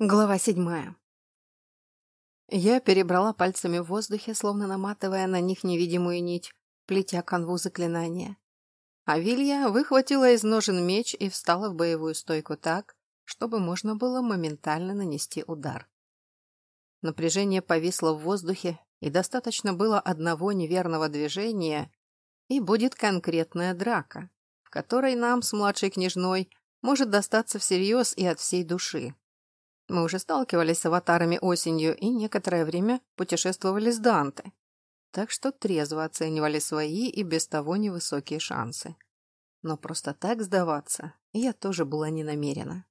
Глава седьмая. Я перебрала пальцами в воздухе, словно наматывая на них невидимую нить, плетя канву заклинания. А Вилья выхватила из ножен меч и встала в боевую стойку так, чтобы можно было моментально нанести удар. Напряжение повисло в воздухе, и достаточно было одного неверного движения, и будет конкретная драка, в которой нам с младшей княжной может достаться всерьез и от всей души. Мы уже сталкивались с аватарами осенью и некоторое время путешествовали с Данте, так что трезво оценивали свои и без того невысокие шансы. Но просто так сдаваться я тоже была не намерена.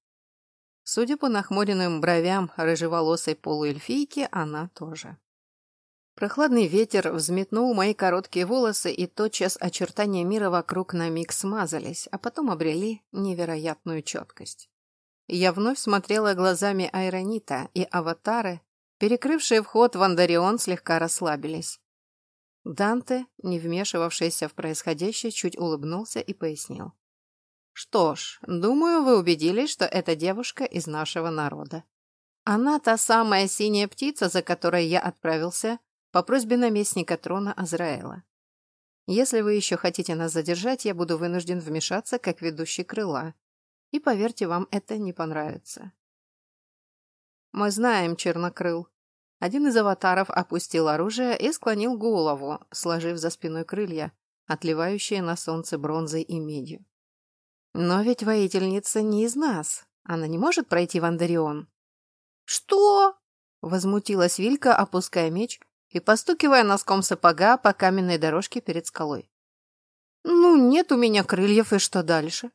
Судя по нахмуренным бровям рыжеволосой полуэльфийки, она тоже. Прохладный ветер взметнул мои короткие волосы, и тотчас очертания мира вокруг на миг смазались, а потом обрели невероятную четкость. Я вновь смотрела глазами Айронита, и аватары, перекрывшие вход в Андарион, слегка расслабились. Данте, не вмешивавшийся в происходящее, чуть улыбнулся и пояснил. «Что ж, думаю, вы убедились, что эта девушка из нашего народа. Она та самая синяя птица, за которой я отправился по просьбе наместника трона Азраэла. Если вы еще хотите нас задержать, я буду вынужден вмешаться как ведущий крыла, и поверьте, вам это не понравится. Мы знаем, Чернокрыл. Один из аватаров опустил оружие и склонил голову, сложив за спиной крылья, отливающие на солнце бронзой и медью. Но ведь воительница не из нас. Она не может пройти в Андарион. Что? Возмутилась Вилька, опуская меч и постукивая носком сапога по каменной дорожке перед скалой. «Ну, нет у меня крыльев, и что дальше?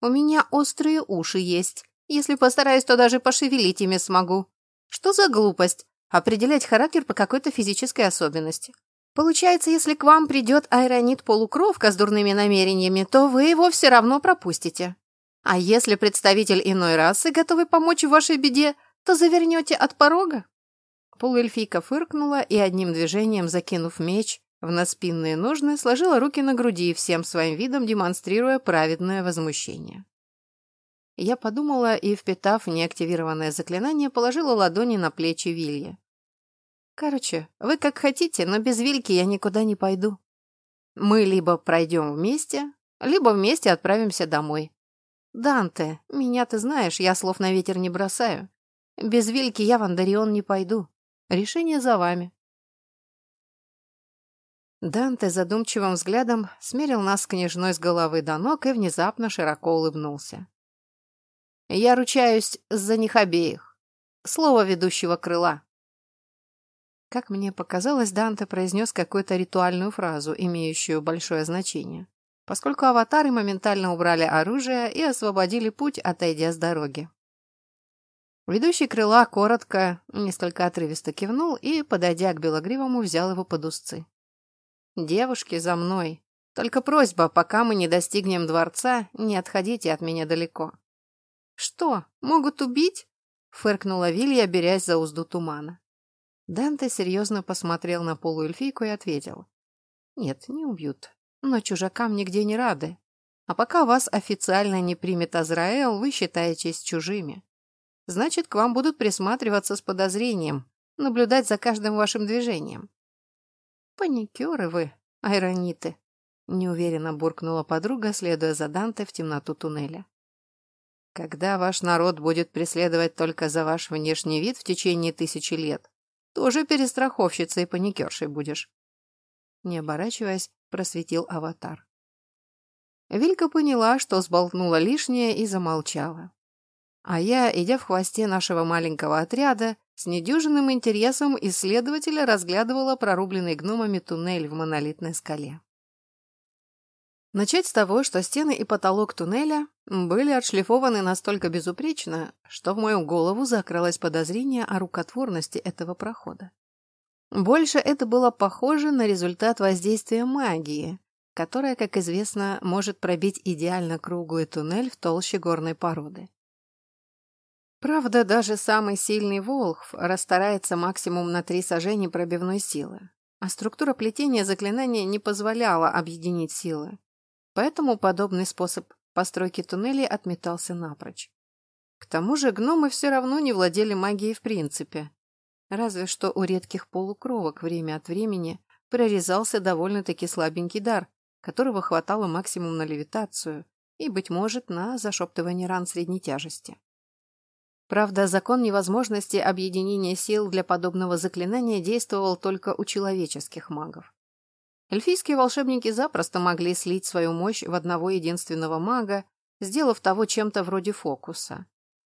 У меня острые уши есть. Если постараюсь, то даже пошевелить ими смогу. Что за глупость? Определять характер по какой-то физической особенности. Получается, если к вам придет аэронит-полукровка с дурными намерениями, то вы его все равно пропустите. А если представитель иной расы, готовый помочь в вашей беде, то завернете от порога? Полуэльфийка фыркнула и одним движением, закинув меч, в наспинные ножны сложила руки на груди, всем своим видом демонстрируя праведное возмущение. Я подумала и, впитав неактивированное заклинание, положила ладони на плечи Вилья. «Короче, вы как хотите, но без Вильки я никуда не пойду. Мы либо пройдем вместе, либо вместе отправимся домой. Данте, меня ты знаешь, я слов на ветер не бросаю. Без Вильки я в Андарион не пойду. Решение за вами». Данте задумчивым взглядом смерил нас княжной с головы до ног и внезапно широко улыбнулся. «Я ручаюсь за них обеих. Слово ведущего крыла». Как мне показалось, Данте произнес какую-то ритуальную фразу, имеющую большое значение, поскольку аватары моментально убрали оружие и освободили путь, отойдя с дороги. Ведущий крыла коротко, несколько отрывисто кивнул и, подойдя к Белогривому, взял его под узцы. «Девушки, за мной. Только просьба, пока мы не достигнем дворца, не отходите от меня далеко». «Что, могут убить?» — фыркнула Вилья, берясь за узду тумана. Данте серьезно посмотрел на полуэльфийку и ответил. «Нет, не убьют. Но чужакам нигде не рады. А пока вас официально не примет Азраэл, вы считаетесь чужими. Значит, к вам будут присматриваться с подозрением, наблюдать за каждым вашим движением. «Паникеры вы, айрониты!» — неуверенно буркнула подруга, следуя за Данте в темноту туннеля. «Когда ваш народ будет преследовать только за ваш внешний вид в течение тысячи лет, тоже перестраховщицей и паникершей будешь». Не оборачиваясь, просветил аватар. Вилька поняла, что сболтнула лишнее и замолчала. А я, идя в хвосте нашего маленького отряда, с недюжинным интересом исследователя разглядывала прорубленный гномами туннель в монолитной скале. Начать с того, что стены и потолок туннеля были отшлифованы настолько безупречно, что в мою голову закралось подозрение о рукотворности этого прохода. Больше это было похоже на результат воздействия магии, которая, как известно, может пробить идеально круглый туннель в толще горной породы. Правда, даже самый сильный волхв расстарается максимум на три сажения пробивной силы, а структура плетения заклинания не позволяла объединить силы. Поэтому подобный способ постройки туннелей отметался напрочь. К тому же гномы все равно не владели магией в принципе. Разве что у редких полукровок время от времени прорезался довольно-таки слабенький дар, которого хватало максимум на левитацию и, быть может, на зашептывание ран средней тяжести. Правда, закон невозможности объединения сил для подобного заклинания действовал только у человеческих магов. Эльфийские волшебники запросто могли слить свою мощь в одного единственного мага, сделав того чем-то вроде фокуса.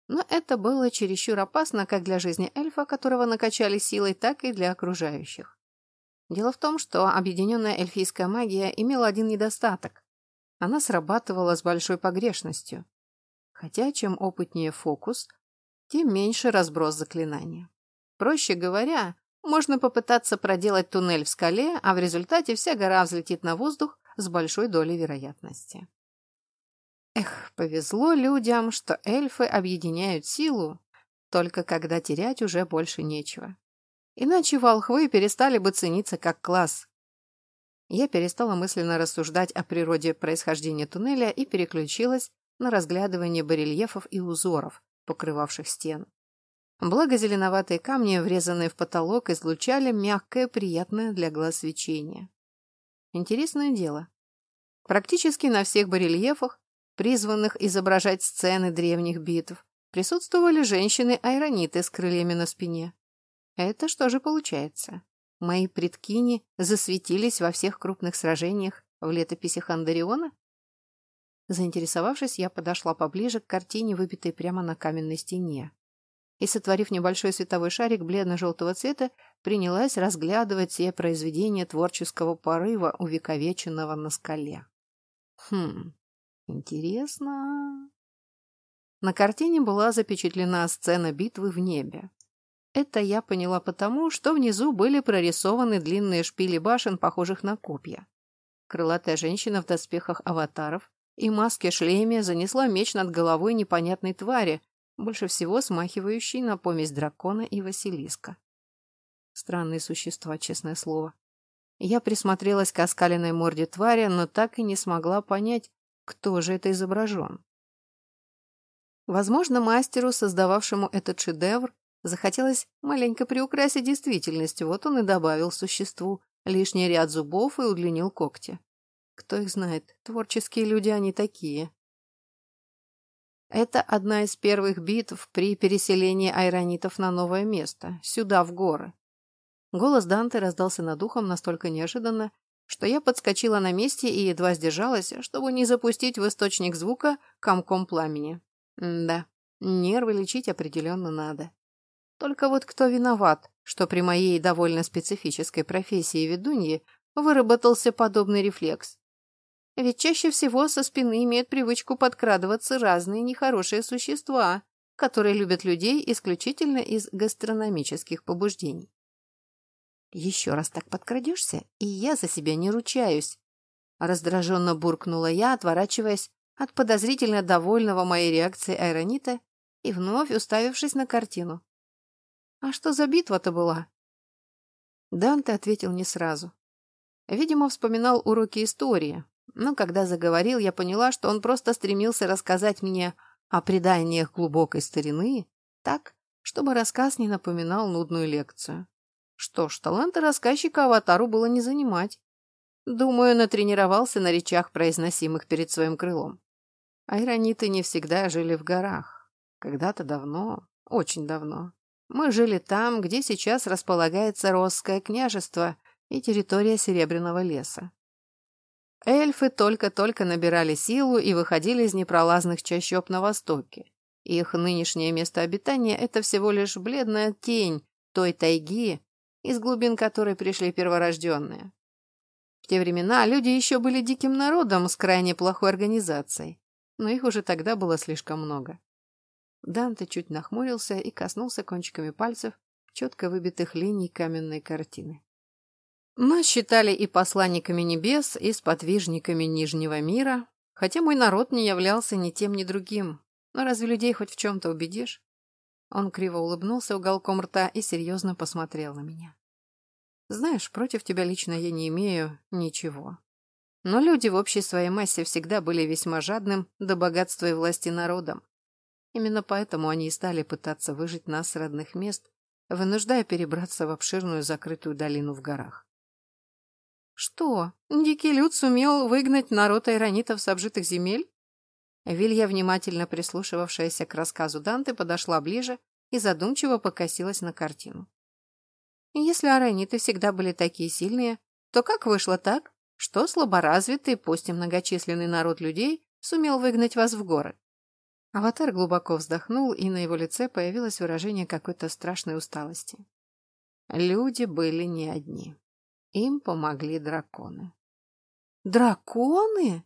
Но это было чересчур опасно как для жизни эльфа, которого накачали силой, так и для окружающих. Дело в том, что объединенная эльфийская магия имела один недостаток. Она срабатывала с большой погрешностью. Хотя чем опытнее фокус, тем меньше разброс заклинания. Проще говоря, можно попытаться проделать туннель в скале, а в результате вся гора взлетит на воздух с большой долей вероятности. Эх, повезло людям, что эльфы объединяют силу, только когда терять уже больше нечего. Иначе волхвы перестали бы цениться как класс. Я перестала мысленно рассуждать о природе происхождения туннеля и переключилась на разглядывание барельефов и узоров, покрывавших стену. Благо зеленоватые камни, врезанные в потолок, излучали мягкое, приятное для глаз свечение. Интересное дело. Практически на всех барельефах призванных изображать сцены древних битв, присутствовали женщины-айрониты с крыльями на спине. Это что же получается? Мои предкини засветились во всех крупных сражениях в летописях Андариона? Заинтересовавшись, я подошла поближе к картине, выбитой прямо на каменной стене. И, сотворив небольшой световой шарик бледно-желтого цвета, принялась разглядывать все произведения творческого порыва, увековеченного на скале. Хм, Интересно. На картине была запечатлена сцена битвы в небе. Это я поняла потому, что внизу были прорисованы длинные шпили башен, похожих на копья. Крылатая женщина в доспехах аватаров и маске-шлеме занесла меч над головой непонятной твари, больше всего смахивающей на помесь дракона и василиска. Странные существа, честное слово. Я присмотрелась к оскаленной морде твари, но так и не смогла понять, кто же это изображен? Возможно, мастеру, создававшему этот шедевр, захотелось маленько приукрасить действительность, вот он и добавил существу лишний ряд зубов и удлинил когти. Кто их знает, творческие люди они такие. Это одна из первых битв при переселении айронитов на новое место, сюда, в горы. Голос Данте раздался над ухом настолько неожиданно, что я подскочила на месте и едва сдержалась, чтобы не запустить в источник звука комком пламени. М да, нервы лечить определенно надо. Только вот кто виноват, что при моей довольно специфической профессии ведуньи выработался подобный рефлекс? Ведь чаще всего со спины имеют привычку подкрадываться разные нехорошие существа, которые любят людей исключительно из гастрономических побуждений. Еще раз так подкрадешься, и я за себя не ручаюсь. Раздраженно буркнула я, отворачиваясь от подозрительно довольного моей реакции Айронита и вновь уставившись на картину. «А что за битва-то была?» Данте ответил не сразу. Видимо, вспоминал уроки истории, но когда заговорил, я поняла, что он просто стремился рассказать мне о преданиях глубокой старины так, чтобы рассказ не напоминал нудную лекцию. Что ж, таланта рассказчика аватару было не занимать. Думаю, натренировался на речах, произносимых перед своим крылом. Айрониты не всегда жили в горах. Когда-то давно, очень давно. Мы жили там, где сейчас располагается Росское княжество и территория Серебряного леса. Эльфы только-только набирали силу и выходили из непролазных чащоб на востоке. Их нынешнее место обитания – это всего лишь бледная тень той тайги, из глубин которой пришли перворожденные. В те времена люди еще были диким народом с крайне плохой организацией, но их уже тогда было слишком много. Данте чуть нахмурился и коснулся кончиками пальцев четко выбитых линий каменной картины. Мы считали и посланниками небес, и сподвижниками Нижнего мира, хотя мой народ не являлся ни тем, ни другим. Но разве людей хоть в чем-то убедишь? Он криво улыбнулся уголком рта и серьезно посмотрел на меня. «Знаешь, против тебя лично я не имею ничего. Но люди в общей своей массе всегда были весьма жадным до богатства и власти народом. Именно поэтому они и стали пытаться выжить нас с родных мест, вынуждая перебраться в обширную закрытую долину в горах. Что, дикий люд сумел выгнать народ айронитов с обжитых земель? Вилья, внимательно прислушивавшаяся к рассказу Данте, подошла ближе и задумчиво покосилась на картину. Если айрониты всегда были такие сильные, то как вышло так, что слаборазвитый, пусть и многочисленный народ людей сумел выгнать вас в горы? Аватар глубоко вздохнул, и на его лице появилось выражение какой-то страшной усталости. Люди были не одни. Им помогли драконы. «Драконы?»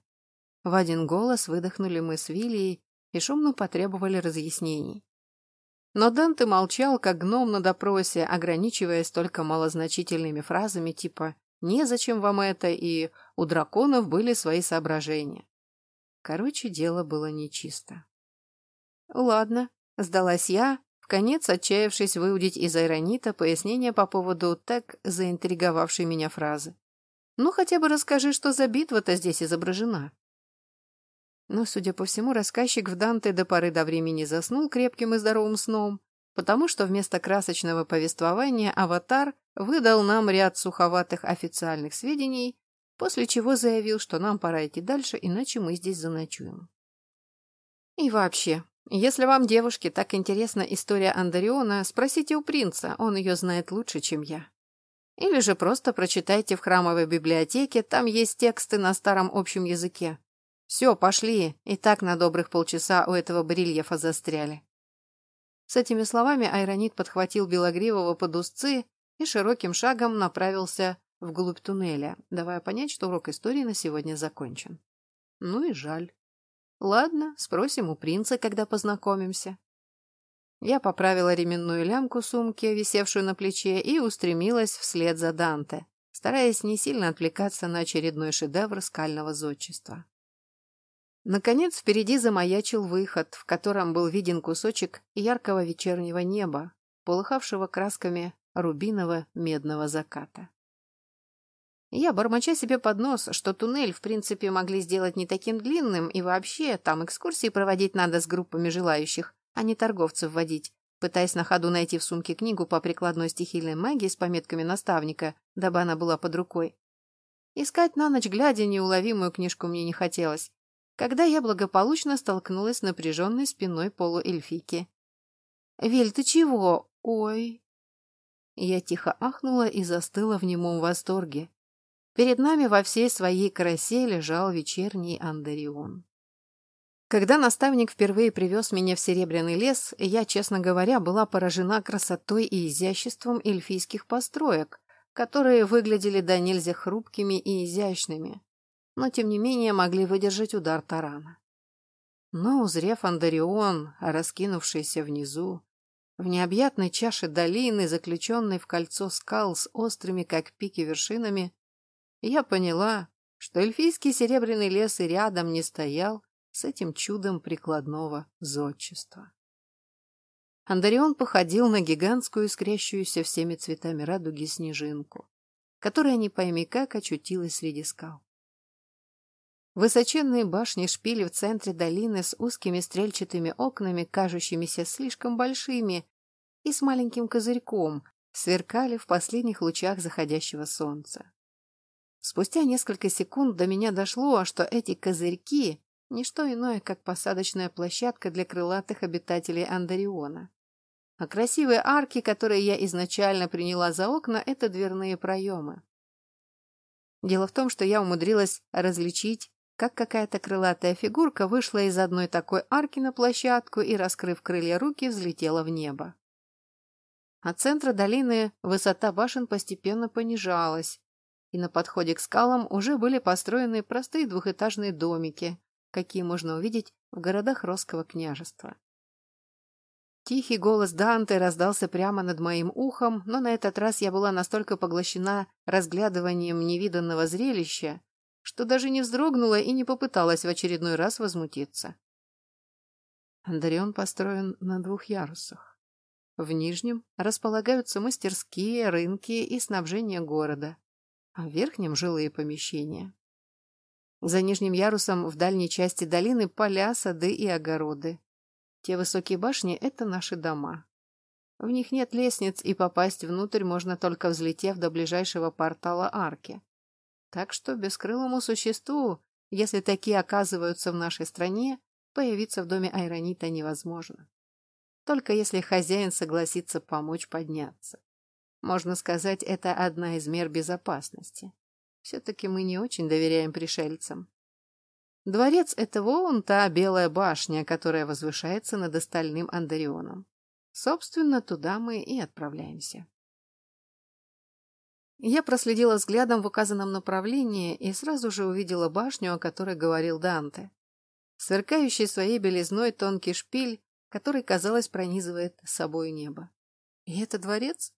В один голос выдохнули мы с Вилией и шумно потребовали разъяснений. Но Данте молчал, как гном на допросе, ограничиваясь только малозначительными фразами типа «незачем вам это» и «у драконов были свои соображения». Короче, дело было нечисто. «Ладно», — сдалась я, в конец отчаявшись выудить из Айронита пояснение по поводу так заинтриговавшей меня фразы. «Ну, хотя бы расскажи, что за битва-то здесь изображена». Но, судя по всему, рассказчик в Данте до поры до времени заснул крепким и здоровым сном, потому что вместо красочного повествования «Аватар» выдал нам ряд суховатых официальных сведений, после чего заявил, что нам пора идти дальше, иначе мы здесь заночуем. И вообще, если вам, девушки, так интересна история Андариона, спросите у принца, он ее знает лучше, чем я. Или же просто прочитайте в храмовой библиотеке, там есть тексты на старом общем языке. Все, пошли, и так на добрых полчаса у этого барельефа застряли. С этими словами Айронит подхватил Белогривого под узцы и широким шагом направился вглубь туннеля, давая понять, что урок истории на сегодня закончен. Ну и жаль. Ладно, спросим у принца, когда познакомимся. Я поправила ременную лямку сумки, висевшую на плече, и устремилась вслед за Данте, стараясь не сильно отвлекаться на очередной шедевр скального зодчества. Наконец впереди замаячил выход, в котором был виден кусочек яркого вечернего неба, полыхавшего красками рубиново-медного заката. Я, бормоча себе под нос, что туннель, в принципе, могли сделать не таким длинным, и вообще, там экскурсии проводить надо с группами желающих, а не торговцев водить, пытаясь на ходу найти в сумке книгу по прикладной стихийной магии с пометками наставника, дабы она была под рукой. Искать на ночь глядя неуловимую книжку мне не хотелось, когда я благополучно столкнулась с напряженной спиной полуэльфийки. «Виль, ты чего? Ой!» Я тихо ахнула и застыла в немом восторге. Перед нами во всей своей красе лежал вечерний Андарион. Когда наставник впервые привез меня в Серебряный лес, я, честно говоря, была поражена красотой и изяществом эльфийских построек, которые выглядели до нельзя хрупкими и изящными, но, тем не менее, могли выдержать удар тарана. Но, узрев Андарион, раскинувшийся внизу, в необъятной чаше долины, заключенной в кольцо скал с острыми, как пики, вершинами, я поняла, что эльфийский серебряный лес и рядом не стоял с этим чудом прикладного зодчества. Андарион походил на гигантскую, искрящуюся всеми цветами радуги снежинку, которая не пойми как очутилась среди скал. Высоченные башни шпили в центре долины с узкими стрельчатыми окнами, кажущимися слишком большими, и с маленьким козырьком, сверкали в последних лучах заходящего солнца. Спустя несколько секунд до меня дошло, что эти козырьки — не что иное, как посадочная площадка для крылатых обитателей Андариона. А красивые арки, которые я изначально приняла за окна, — это дверные проемы. Дело в том, что я умудрилась различить, как какая-то крылатая фигурка вышла из одной такой арки на площадку и, раскрыв крылья руки, взлетела в небо. От центра долины высота башен постепенно понижалась, и на подходе к скалам уже были построены простые двухэтажные домики, какие можно увидеть в городах Росского княжества. Тихий голос Данте раздался прямо над моим ухом, но на этот раз я была настолько поглощена разглядыванием невиданного зрелища, что даже не вздрогнула и не попыталась в очередной раз возмутиться. Андарион построен на двух ярусах. В нижнем располагаются мастерские, рынки и снабжение города а в верхнем жилые помещения. За нижним ярусом в дальней части долины поля, сады и огороды. Те высокие башни — это наши дома. В них нет лестниц, и попасть внутрь можно только взлетев до ближайшего портала арки. Так что бескрылому существу, если такие оказываются в нашей стране, появиться в доме Айронита невозможно. Только если хозяин согласится помочь подняться. Можно сказать, это одна из мер безопасности. Все-таки мы не очень доверяем пришельцам. Дворец — это вон та белая башня, которая возвышается над остальным Андарионом. Собственно, туда мы и отправляемся. Я проследила взглядом в указанном направлении и сразу же увидела башню, о которой говорил Данте. Сверкающий своей белизной тонкий шпиль, который, казалось, пронизывает собой небо. И это дворец?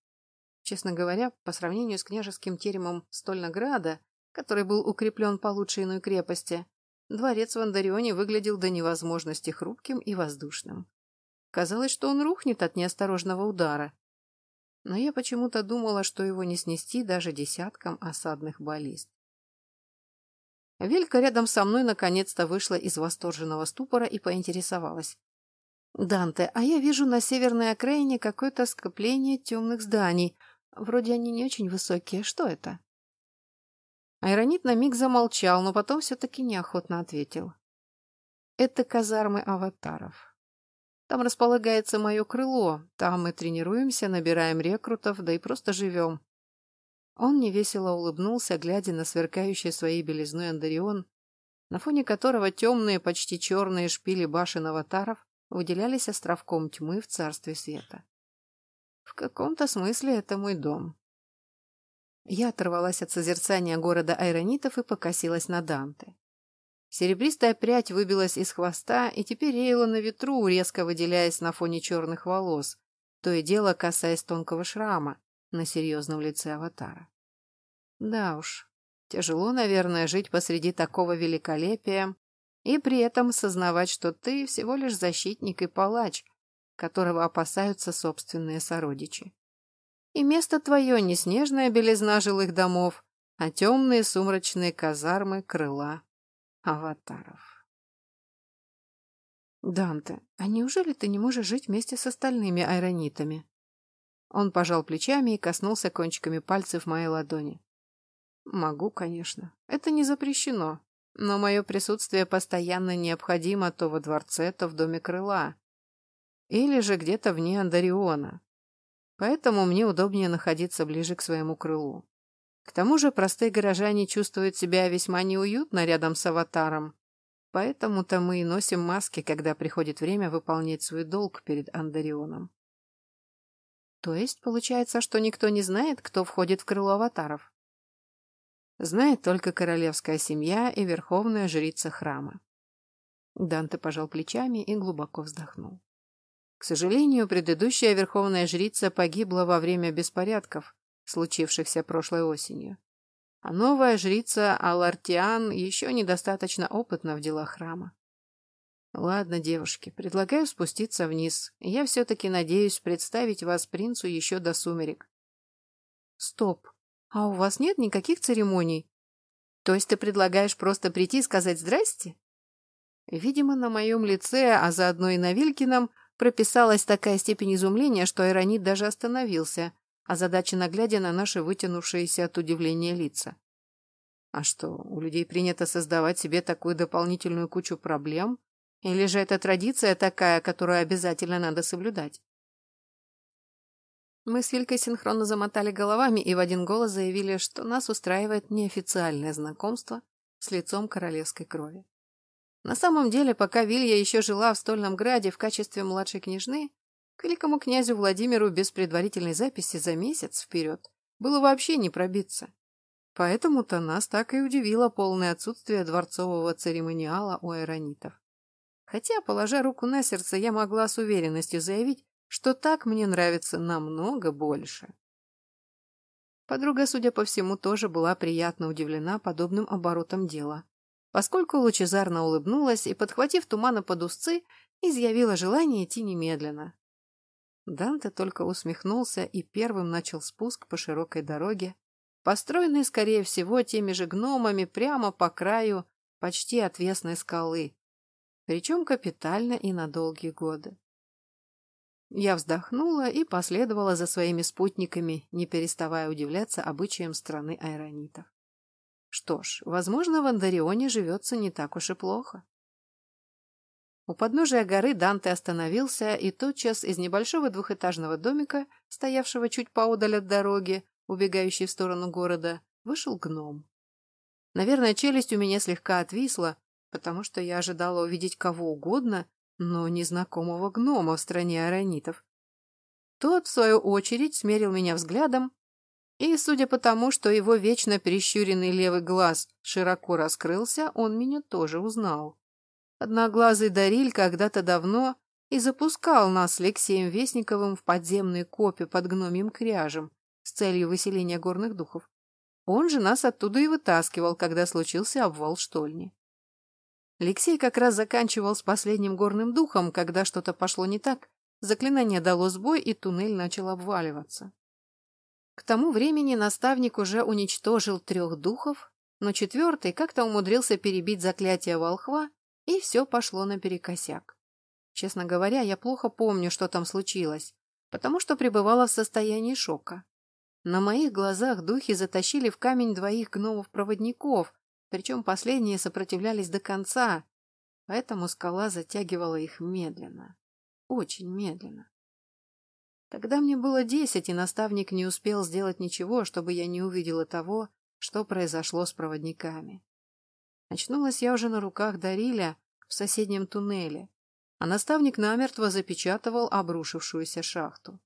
Честно говоря, по сравнению с княжеским теремом Стольнограда, который был укреплен получше иной крепости, дворец в Андарионе выглядел до невозможности хрупким и воздушным. Казалось, что он рухнет от неосторожного удара. Но я почему-то думала, что его не снести даже десяткам осадных баллист. Вилька рядом со мной наконец-то вышла из восторженного ступора и поинтересовалась. «Данте, а я вижу на северной окраине какое-то скопление темных зданий. Вроде они не очень высокие. Что это?» Айронит на миг замолчал, но потом все-таки неохотно ответил. «Это казармы аватаров. Там располагается мое крыло. Там мы тренируемся, набираем рекрутов, да и просто живем. Он невесело улыбнулся, глядя на сверкающий своей белизной Андарион, на фоне которого темные, почти черные шпили башен аватаров выделялись островком тьмы в царстве света. В каком-то смысле это мой дом. Я оторвалась от созерцания города айронитов и покосилась на Данте. Серебристая прядь выбилась из хвоста и теперь реяла на ветру, резко выделяясь на фоне черных волос, то и дело касаясь тонкого шрама, на серьезном лице аватара. Да уж, тяжело, наверное, жить посреди такого великолепия и при этом сознавать, что ты всего лишь защитник и палач, которого опасаются собственные сородичи. И место твое не снежная белизна жилых домов, а темные сумрачные казармы крыла аватаров. Данте, а неужели ты не можешь жить вместе с остальными айронитами? Он пожал плечами и коснулся кончиками пальцев моей ладони. Могу, конечно. Это не запрещено. Но мое присутствие постоянно необходимо то во дворце, то в доме крыла. Или же где-то вне Андариона. Поэтому мне удобнее находиться ближе к своему крылу. К тому же простые горожане чувствуют себя весьма неуютно рядом с аватаром. Поэтому-то мы и носим маски, когда приходит время выполнять свой долг перед Андарионом. То есть получается, что никто не знает, кто входит в крыло аватаров? Знает только королевская семья и верховная жрица храма. Данте пожал плечами и глубоко вздохнул. К сожалению, предыдущая верховная жрица погибла во время беспорядков, случившихся прошлой осенью. А новая жрица Алартиан еще недостаточно опытна в делах храма. Ладно, девушки, предлагаю спуститься вниз. Я все-таки надеюсь представить вас принцу еще до сумерек. Стоп. А у вас нет никаких церемоний? То есть ты предлагаешь просто прийти и сказать «здрасте»? Видимо, на моем лице, а заодно и на Вилькином, прописалась такая степень изумления, что Иронит даже остановился, озадаченно глядя на наши вытянувшиеся от удивления лица. А что, у людей принято создавать себе такую дополнительную кучу проблем, или же это традиция такая, которую обязательно надо соблюдать? Мы с Вилькой синхронно замотали головами и в один голос заявили, что нас устраивает неофициальное знакомство с лицом королевской крови. На самом деле, пока Вилья еще жила в Стольном Граде в качестве младшей княжны, к великому князю Владимиру без предварительной записи за месяц вперед было вообще не пробиться. Поэтому-то нас так и удивило полное отсутствие дворцового церемониала у аэронитов. Хотя, положа руку на сердце, я могла с уверенностью заявить, что так мне нравится намного больше. Подруга, судя по всему, тоже была приятно удивлена подобным оборотом дела, поскольку лучезарно улыбнулась и, подхватив тумана под узцы, изъявила желание идти немедленно. Данте только усмехнулся и первым начал спуск по широкой дороге, построенной, скорее всего, теми же гномами прямо по краю почти отвесной скалы, причем капитально и на долгие годы. Я вздохнула и последовала за своими спутниками, не переставая удивляться обычаям страны айронитов. Что ж, возможно, в Андарионе живется не так уж и плохо. У подножия горы Данте остановился, и тотчас из небольшого двухэтажного домика, стоявшего чуть поодаль от дороги, убегающей в сторону города, вышел гном. Наверное, челюсть у меня слегка отвисла, потому что я ожидала увидеть кого угодно, но незнакомого гнома в стране аронитов. Тот, в свою очередь, смерил меня взглядом, и, судя по тому, что его вечно прищуренный левый глаз широко раскрылся, он меня тоже узнал. Одноглазый Дариль когда-то давно и запускал нас с Алексеем Вестниковым в подземные копи под гномьим кряжем с целью выселения горных духов. Он же нас оттуда и вытаскивал, когда случился обвал штольни. Алексей как раз заканчивал с последним горным духом, когда что-то пошло не так, заклинание дало сбой, и туннель начал обваливаться. К тому времени наставник уже уничтожил трех духов, но четвертый как-то умудрился перебить заклятие волхва и все пошло наперекосяк. Честно говоря, я плохо помню, что там случилось, потому что пребывала в состоянии шока. На моих глазах духи затащили в камень двоих гномов-проводников, причем последние сопротивлялись до конца, поэтому скала затягивала их медленно. Очень медленно. Тогда мне было десять, и наставник не успел сделать ничего, чтобы я не увидела того, что произошло с проводниками. Очнулась я уже на руках Дариля в соседнем туннеле, а наставник намертво запечатывал обрушившуюся шахту.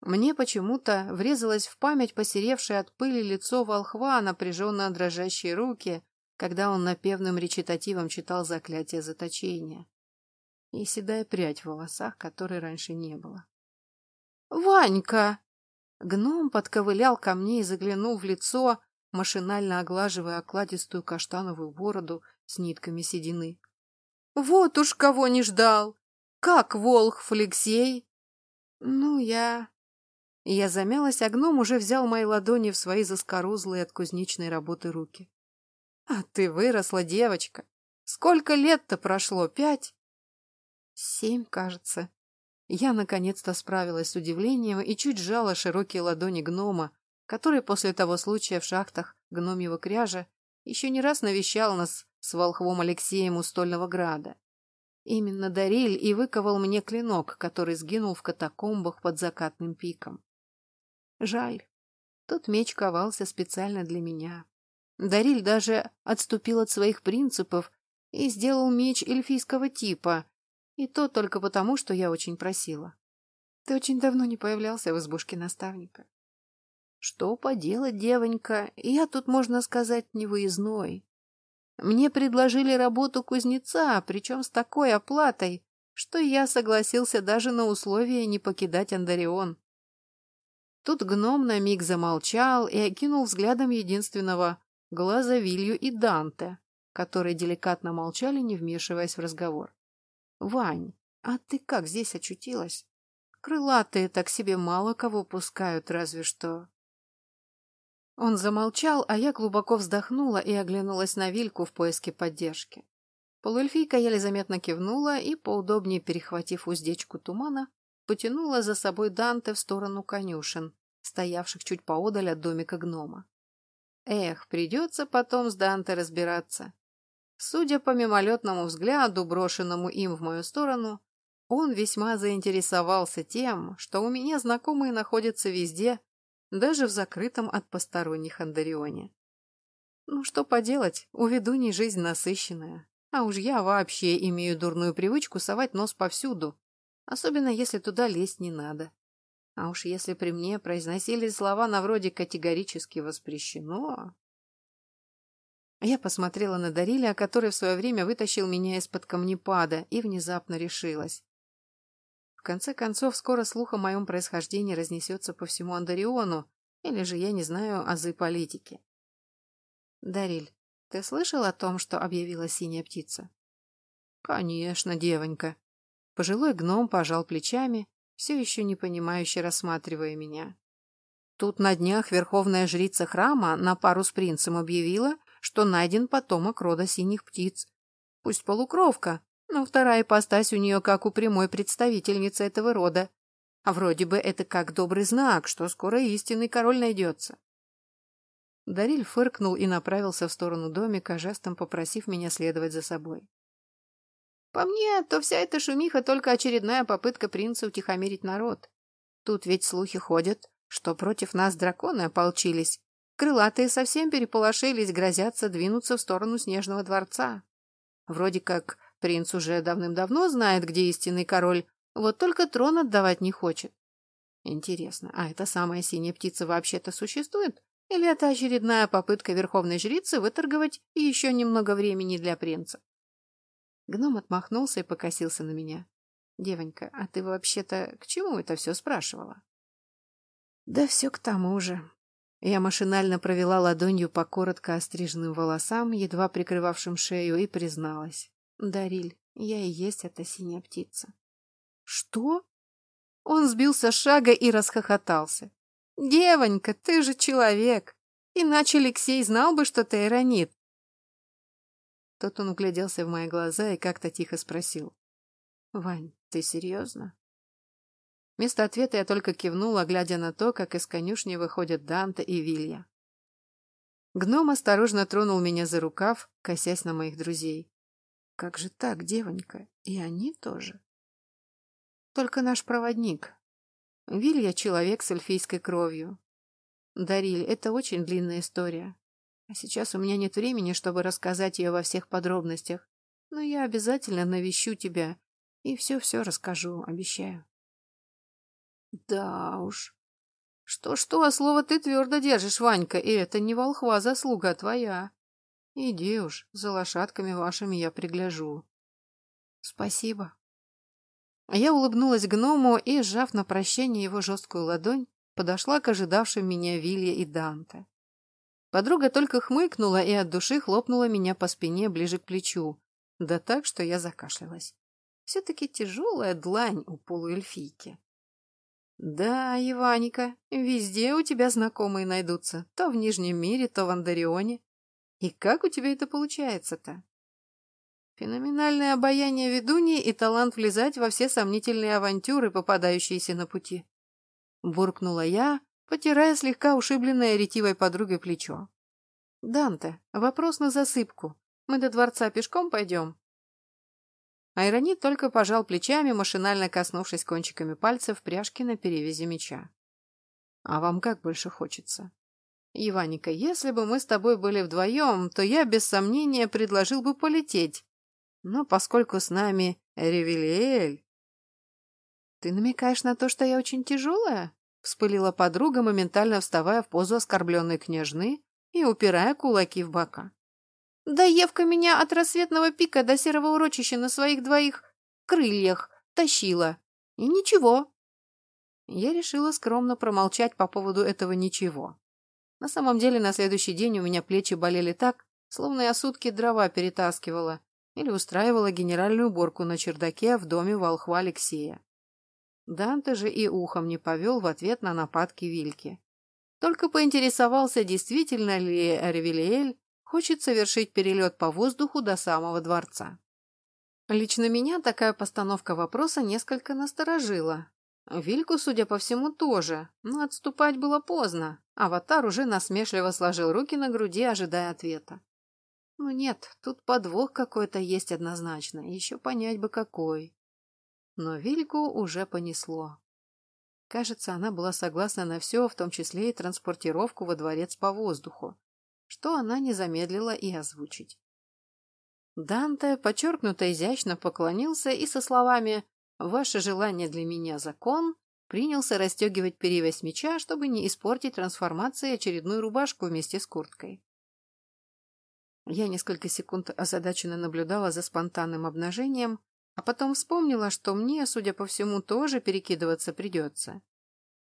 Мне почему-то врезалось в память посеревшее от пыли лицо волхва, напряженно дрожащие руки, когда он напевным речитативом читал заклятие заточения. И седая прядь в волосах, которой раньше не было. «Ванька!» Гном подковылял ко мне и заглянул в лицо, машинально оглаживая окладистую каштановую бороду с нитками седины. «Вот уж кого не ждал! Как Волх Алексей?» «Ну, я...» Я замялась, а гном уже взял мои ладони в свои заскорузлые от кузнечной работы руки. «А ты выросла, девочка! Сколько лет-то прошло? Пять?» «Семь, кажется». Я наконец-то справилась с удивлением и чуть сжала широкие ладони гнома, который после того случая в шахтах гномьего кряжа еще не раз навещал нас с волхвом Алексеем у Стольного Града. Именно Дариль и выковал мне клинок, который сгинул в катакомбах под закатным пиком. Жаль, тот меч ковался специально для меня. Дариль даже отступил от своих принципов и сделал меч эльфийского типа, и то только потому, что я очень просила. Ты очень давно не появлялся в избушке наставника. Что поделать, девонька, я тут, можно сказать, не выездной. Мне предложили работу кузнеца, причем с такой оплатой, что я согласился даже на условие не покидать Андарион. Тут гном на миг замолчал и окинул взглядом единственного глаза Вилью и Данте, которые деликатно молчали, не вмешиваясь в разговор. «Вань, а ты как здесь очутилась? Крылатые так себе мало кого пускают, разве что...» Он замолчал, а я глубоко вздохнула и оглянулась на Вильку в поиске поддержки. Полуэльфийка еле заметно кивнула и, поудобнее перехватив уздечку тумана, потянула за собой Данте в сторону конюшен, стоявших чуть поодаль от домика гнома. Эх, придется потом с Данте разбираться. Судя по мимолетному взгляду, брошенному им в мою сторону, он весьма заинтересовался тем, что у меня знакомые находятся везде, даже в закрытом от посторонних Андарионе. Ну что поделать, у ведуней жизнь насыщенная, а уж я вообще имею дурную привычку совать нос повсюду, особенно если туда лезть не надо. А уж если при мне произносили слова на вроде «категорически воспрещено», я посмотрела на Дариля, который в свое время вытащил меня из-под камнепада, и внезапно решилась. В конце концов, скоро слух о моем происхождении разнесется по всему Андариону, или же я не знаю азы политики. Дариль, ты слышал о том, что объявила синяя птица? Конечно, девонька. Пожилой гном пожал плечами, все еще не понимающе рассматривая меня. Тут на днях верховная жрица храма на пару с принцем объявила, что найден потомок рода синих птиц. Пусть полукровка, Но вторая ипостась у нее как у прямой представительницы этого рода. А вроде бы это как добрый знак, что скоро истинный король найдется. Дариль фыркнул и направился в сторону домика, жестом попросив меня следовать за собой. По мне, то вся эта шумиха только очередная попытка принца утихомирить народ. Тут ведь слухи ходят, что против нас драконы ополчились. Крылатые совсем переполошились, грозятся двинуться в сторону Снежного дворца. Вроде как принц уже давным-давно знает, где истинный король, вот только трон отдавать не хочет. Интересно, а эта самая синяя птица вообще-то существует? Или это очередная попытка верховной жрицы выторговать еще немного времени для принца? Гном отмахнулся и покосился на меня. «Девонька, а ты вообще-то к чему это все спрашивала?» «Да все к тому же». Я машинально провела ладонью по коротко остриженным волосам, едва прикрывавшим шею, и призналась. «Дариль, я и есть эта синяя птица». «Что?» Он сбился с шага и расхохотался. «Девонька, ты же человек! Иначе Алексей знал бы, что ты иронит. Тут он угляделся в мои глаза и как-то тихо спросил. «Вань, ты серьезно?» Вместо ответа я только кивнула, глядя на то, как из конюшни выходят Данте и Вилья. Гном осторожно тронул меня за рукав, косясь на моих друзей. «Как же так, девонька? И они тоже?» «Только наш проводник. Вилья — человек с эльфийской кровью. Дариль, это очень длинная история. А сейчас у меня нет времени, чтобы рассказать ее во всех подробностях. Но я обязательно навещу тебя и все-все расскажу, обещаю. Да уж. Что-что, а слово ты твердо держишь, Ванька, и это не волхва заслуга твоя. Иди уж, за лошадками вашими я пригляжу. Спасибо. Я улыбнулась гному и, сжав на прощание его жесткую ладонь, подошла к ожидавшим меня Вилье и Данте. Подруга только хмыкнула и от души хлопнула меня по спине ближе к плечу, да так, что я закашлялась. Все-таки тяжелая длань у полуэльфийки. Да, Иваника, везде у тебя знакомые найдутся, то в Нижнем мире, то в Андарионе. И как у тебя это получается-то? Феноменальное обаяние ведуньи и талант влезать во все сомнительные авантюры, попадающиеся на пути. Буркнула я, потирая слегка ушибленное ретивой подругой плечо. «Данте, вопрос на засыпку. Мы до дворца пешком пойдем?» Айронит только пожал плечами, машинально коснувшись кончиками пальцев пряжки на перевязи меча. «А вам как больше хочется?» «Иваника, если бы мы с тобой были вдвоем, то я без сомнения предложил бы полететь. Но поскольку с нами Ревелиэль...» «Ты намекаешь на то, что я очень тяжелая?» Вспылила подруга, моментально вставая в позу оскорбленной княжны и упирая кулаки в бока. «Да Евка меня от рассветного пика до серого урочища на своих двоих крыльях тащила. И ничего». Я решила скромно промолчать по поводу этого ничего. На самом деле, на следующий день у меня плечи болели так, словно я сутки дрова перетаскивала или устраивала генеральную уборку на чердаке в доме волхва Алексея. Данте же и ухом не повел в ответ на нападки Вильки. Только поинтересовался, действительно ли Ревелиэль хочет совершить перелет по воздуху до самого дворца. Лично меня такая постановка вопроса несколько насторожила. Вильку, судя по всему, тоже, но отступать было поздно. Аватар уже насмешливо сложил руки на груди, ожидая ответа. Ну нет, тут подвох какой-то есть однозначно, еще понять бы какой. Но Вильку уже понесло. Кажется, она была согласна на все, в том числе и транспортировку во дворец по воздуху, что она не замедлила и озвучить. Данте подчеркнуто изящно поклонился и со словами «Ваше желание для меня закон» принялся расстегивать перевязь меча, чтобы не испортить трансформацией очередную рубашку вместе с курткой. Я несколько секунд озадаченно наблюдала за спонтанным обнажением, а потом вспомнила, что мне, судя по всему, тоже перекидываться придется.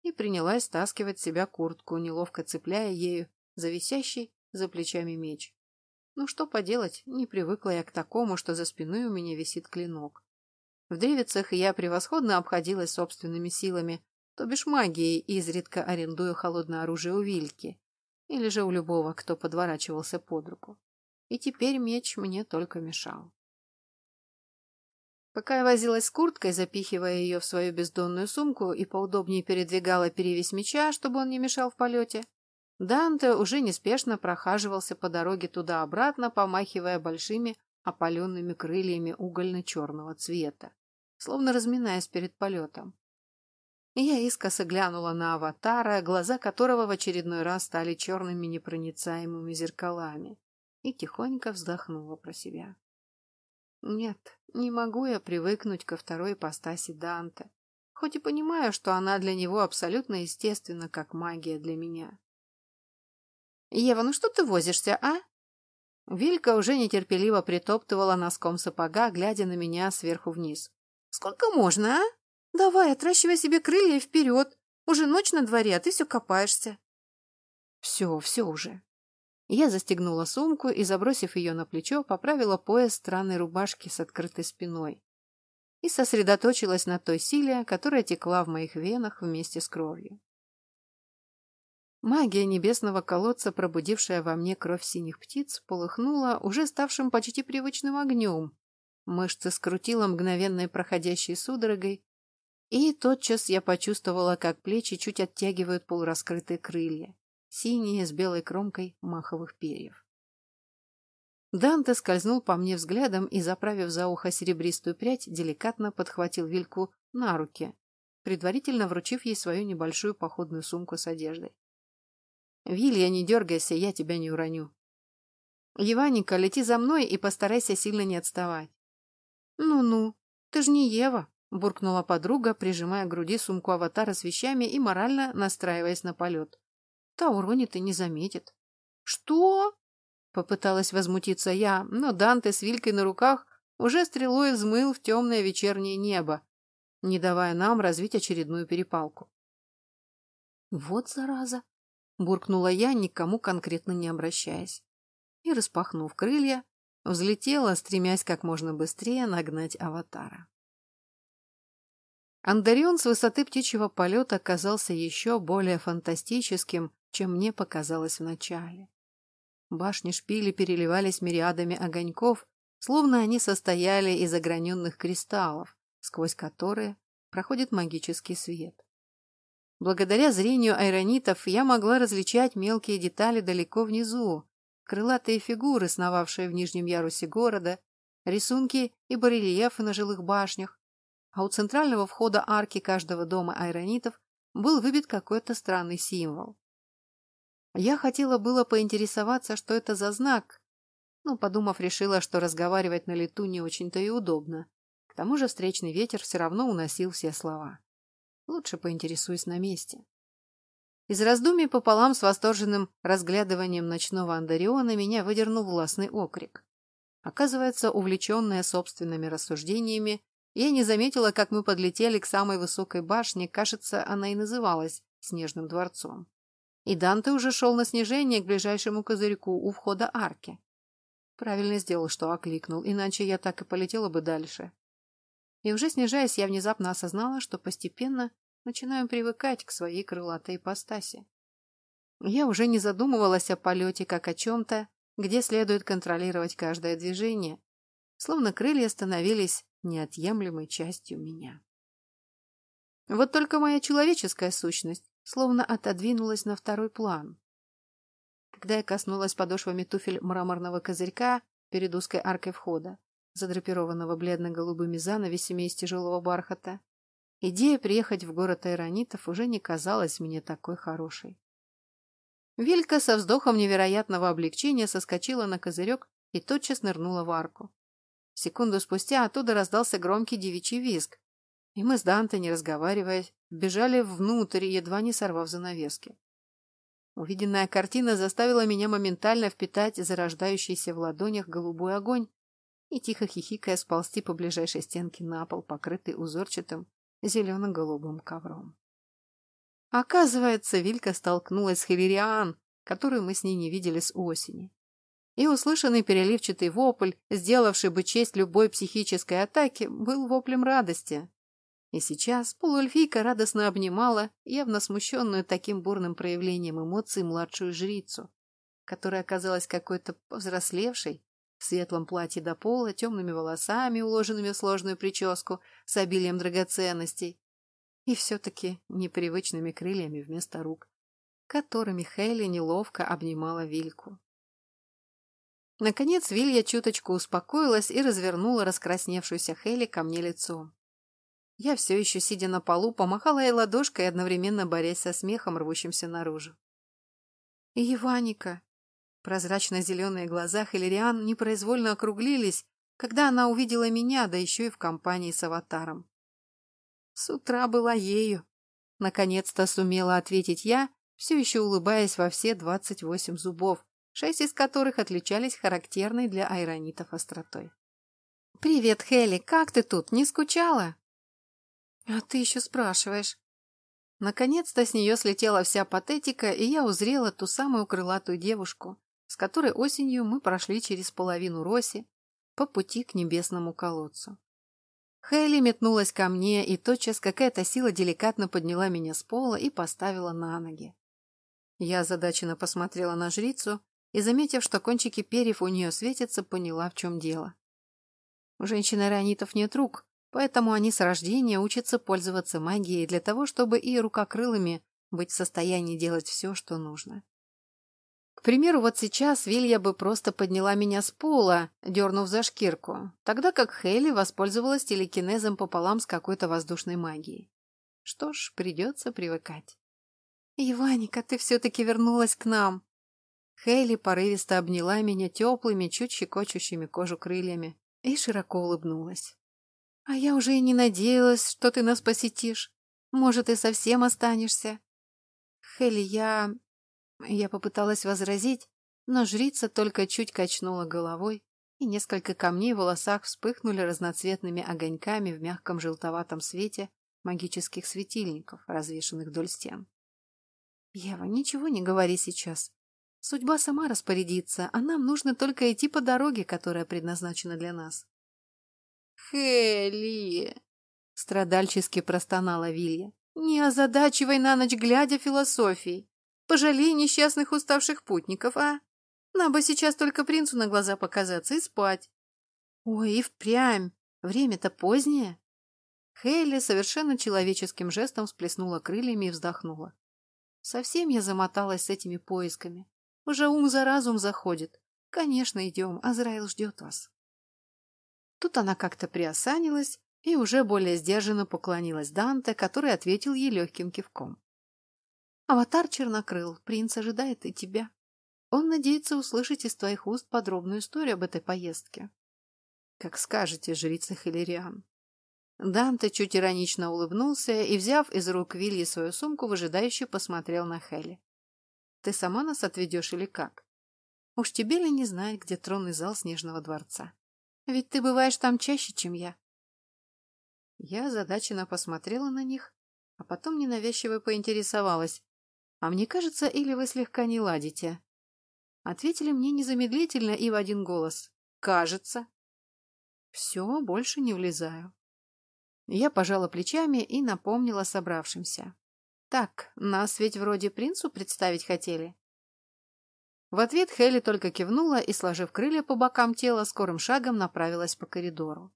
И принялась стаскивать себя куртку, неловко цепляя ею за висящий за плечами меч. Ну что поделать, не привыкла я к такому, что за спиной у меня висит клинок. В древицах я превосходно обходилась собственными силами, то бишь магией, изредка арендуя холодное оружие у Вильки, или же у любого, кто подворачивался под руку. И теперь меч мне только мешал. Пока я возилась с курткой, запихивая ее в свою бездонную сумку и поудобнее передвигала перевесь меча, чтобы он не мешал в полете, Данте уже неспешно прохаживался по дороге туда-обратно, помахивая большими опаленными крыльями угольно-черного цвета, словно разминаясь перед полетом. Я искоса глянула на аватара, глаза которого в очередной раз стали черными непроницаемыми зеркалами, и тихонько вздохнула про себя. Нет, не могу я привыкнуть ко второй ипостаси Данте, хоть и понимаю, что она для него абсолютно естественна, как магия для меня. «Ева, ну что ты возишься, а?» Вилька уже нетерпеливо притоптывала носком сапога, глядя на меня сверху вниз. «Сколько можно, а? Давай, отращивай себе крылья и вперед. Уже ночь на дворе, а ты все копаешься». «Все, все уже. Я застегнула сумку и, забросив ее на плечо, поправила пояс странной рубашки с открытой спиной и сосредоточилась на той силе, которая текла в моих венах вместе с кровью. Магия небесного колодца, пробудившая во мне кровь синих птиц, полыхнула уже ставшим почти привычным огнем. Мышцы скрутила мгновенной проходящей судорогой, и тотчас я почувствовала, как плечи чуть оттягивают полураскрытые крылья синие с белой кромкой маховых перьев. Данте скользнул по мне взглядом и, заправив за ухо серебристую прядь, деликатно подхватил Вильку на руки, предварительно вручив ей свою небольшую походную сумку с одеждой. «Вилья, не дергайся, я тебя не уроню». «Еваника, лети за мной и постарайся сильно не отставать». «Ну-ну, ты ж не Ева», — буркнула подруга, прижимая к груди сумку аватара с вещами и морально настраиваясь на полет. Та уронит и не заметит. «Что?» — попыталась возмутиться я, но Данте с Вилькой на руках уже стрелой взмыл в темное вечернее небо, не давая нам развить очередную перепалку. «Вот зараза!» — буркнула я, никому конкретно не обращаясь. И, распахнув крылья, взлетела, стремясь как можно быстрее нагнать аватара. Андарион с высоты птичьего полета оказался еще более фантастическим, чем мне показалось вначале. Башни шпили переливались мириадами огоньков, словно они состояли из ограненных кристаллов, сквозь которые проходит магический свет. Благодаря зрению айронитов я могла различать мелкие детали далеко внизу, крылатые фигуры, сновавшие в нижнем ярусе города, рисунки и барельефы на жилых башнях, а у центрального входа арки каждого дома айронитов был выбит какой-то странный символ. Я хотела было поинтересоваться, что это за знак, но, подумав, решила, что разговаривать на лету не очень-то и удобно. К тому же встречный ветер все равно уносил все слова. Лучше поинтересуюсь на месте. Из раздумий пополам с восторженным разглядыванием ночного Андариона меня выдернул властный окрик. Оказывается, увлеченная собственными рассуждениями, я не заметила, как мы подлетели к самой высокой башне, кажется, она и называлась Снежным дворцом. И Данте уже шел на снижение к ближайшему козырьку у входа арки. Правильно сделал, что окликнул, иначе я так и полетела бы дальше. И уже снижаясь, я внезапно осознала, что постепенно начинаю привыкать к своей крылатой ипостаси. Я уже не задумывалась о полете как о чем-то, где следует контролировать каждое движение, словно крылья становились неотъемлемой частью меня. Вот только моя человеческая сущность словно отодвинулась на второй план. Когда я коснулась подошвами туфель мраморного козырька перед узкой аркой входа, задрапированного бледно-голубыми занавесями из тяжелого бархата, идея приехать в город Айронитов уже не казалась мне такой хорошей. Вилька со вздохом невероятного облегчения соскочила на козырек и тотчас нырнула в арку. Секунду спустя оттуда раздался громкий девичий визг, и мы с Данте, не разговаривая, бежали внутрь, едва не сорвав занавески. Увиденная картина заставила меня моментально впитать зарождающийся в ладонях голубой огонь и, тихо хихикая, сползти по ближайшей стенке на пол, покрытый узорчатым зелено-голубым ковром. Оказывается, Вилька столкнулась с Хиллериан, которую мы с ней не видели с осени и услышанный переливчатый вопль, сделавший бы честь любой психической атаке, был воплем радости. И сейчас полуэльфийка радостно обнимала явно смущенную таким бурным проявлением эмоций младшую жрицу, которая оказалась какой-то повзрослевшей в светлом платье до пола, темными волосами, уложенными в сложную прическу, с обилием драгоценностей, и все-таки непривычными крыльями вместо рук, которыми Хейли неловко обнимала Вильку. Наконец Вилья чуточку успокоилась и развернула раскрасневшуюся Хейли ко мне лицом. Я все еще, сидя на полу, помахала ей ладошкой, одновременно борясь со смехом, рвущимся наружу. «Еваника!» Прозрачно-зеленые глаза Хиллериан непроизвольно округлились, когда она увидела меня, да еще и в компании с аватаром. С утра была ею. Наконец-то сумела ответить я, все еще улыбаясь во все двадцать восемь зубов, шесть из которых отличались характерной для айронитов остротой. «Привет, Хелли, как ты тут? Не скучала?» «А ты еще спрашиваешь». Наконец-то с нее слетела вся патетика, и я узрела ту самую крылатую девушку, с которой осенью мы прошли через половину Роси по пути к небесному колодцу. Хейли метнулась ко мне, и тотчас какая-то сила деликатно подняла меня с пола и поставила на ноги. Я озадаченно посмотрела на жрицу, и, заметив, что кончики перьев у нее светятся, поняла, в чем дело. У женщин-аронитов нет рук, поэтому они с рождения учатся пользоваться магией для того, чтобы и рукокрылыми быть в состоянии делать все, что нужно. Примеру, вот сейчас Вилья бы просто подняла меня с пола, дернув за шкирку, тогда как Хейли воспользовалась телекинезом пополам с какой-то воздушной магией. Что ж, придется привыкать. «Иваника, ты все-таки вернулась к нам!» Хейли порывисто обняла меня теплыми, чуть щекочущими кожу крыльями и широко улыбнулась. «А я уже и не надеялась, что ты нас посетишь. Может, и совсем останешься?» «Хейли, я...» Я попыталась возразить, но жрица только чуть качнула головой, и несколько камней в волосах вспыхнули разноцветными огоньками в мягком желтоватом свете магических светильников, развешанных вдоль стен. «Ева, ничего не говори сейчас. Судьба сама распорядится, а нам нужно только идти по дороге, которая предназначена для нас. «Хелли!» — страдальчески простонала Вилья. «Не озадачивай на ночь глядя философией. Пожалей несчастных уставших путников, а? Нам бы сейчас только принцу на глаза показаться и спать». «Ой, и впрямь! Время-то позднее!» Хейли совершенно человеческим жестом всплеснула крыльями и вздохнула. Совсем я замоталась с этими поисками. Уже ум за разум заходит. Конечно, идем, Азраил ждет вас. Тут она как-то приосанилась и уже более сдержанно поклонилась Данте, который ответил ей легким кивком. «Аватар Чернокрыл, принц ожидает и тебя. Он надеется услышать из твоих уст подробную историю об этой поездке». «Как скажете, жрица Хилериан». Данте чуть иронично улыбнулся и, взяв из рук Вильи свою сумку, выжидающе посмотрел на Хелли. Ты сама нас отведешь или как? Уж тебе ли не знать, где тронный зал Снежного дворца? Ведь ты бываешь там чаще, чем я. Я озадаченно посмотрела на них, а потом ненавязчиво поинтересовалась. А мне кажется, или вы слегка не ладите? Ответили мне незамедлительно и в один голос. Кажется. Все, больше не влезаю. Я пожала плечами и напомнила собравшимся. Так, нас ведь вроде принцу представить хотели. В ответ Хелли только кивнула и, сложив крылья по бокам тела, скорым шагом направилась по коридору.